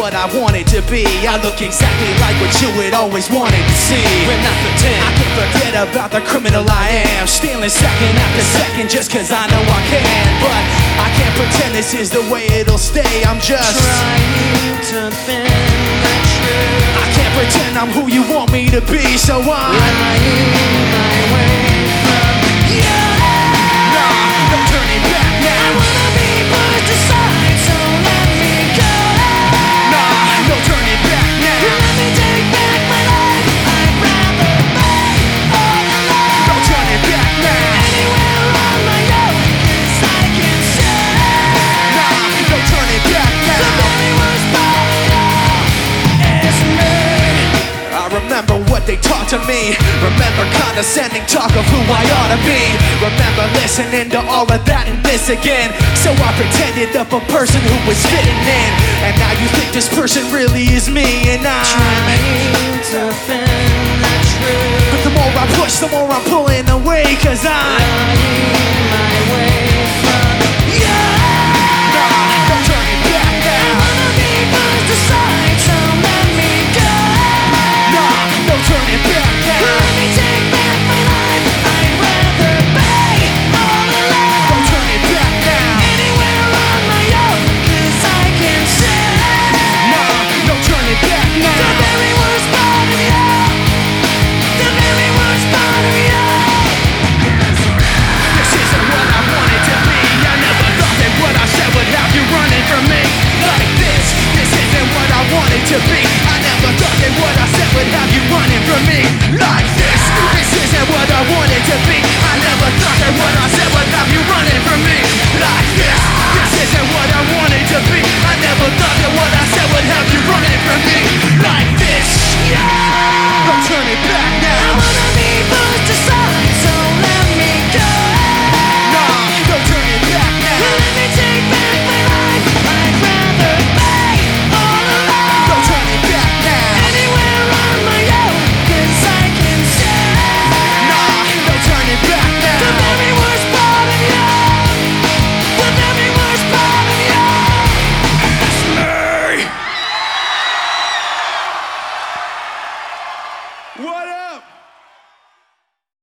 what I wanted to be. I look exactly like what you had always wanted to see. When I pretend, I can forget about the criminal I am. Stealing second after second just cause I know I can. But I can't pretend this is the way it'll stay. I'm just trying to bend the truth. I can't pretend I'm who you want me to be, so I'm lying my way they taught to me. Remember condescending talk of who I ought to be. Remember listening to all of that and this again. So I pretended of a person who was fitting in. And now you think this person really is me, and I. Trying to bend the truth. But the more I push, the more I'm pulling away, cause I. Lying to be. I never thought that what I said would have you running from me like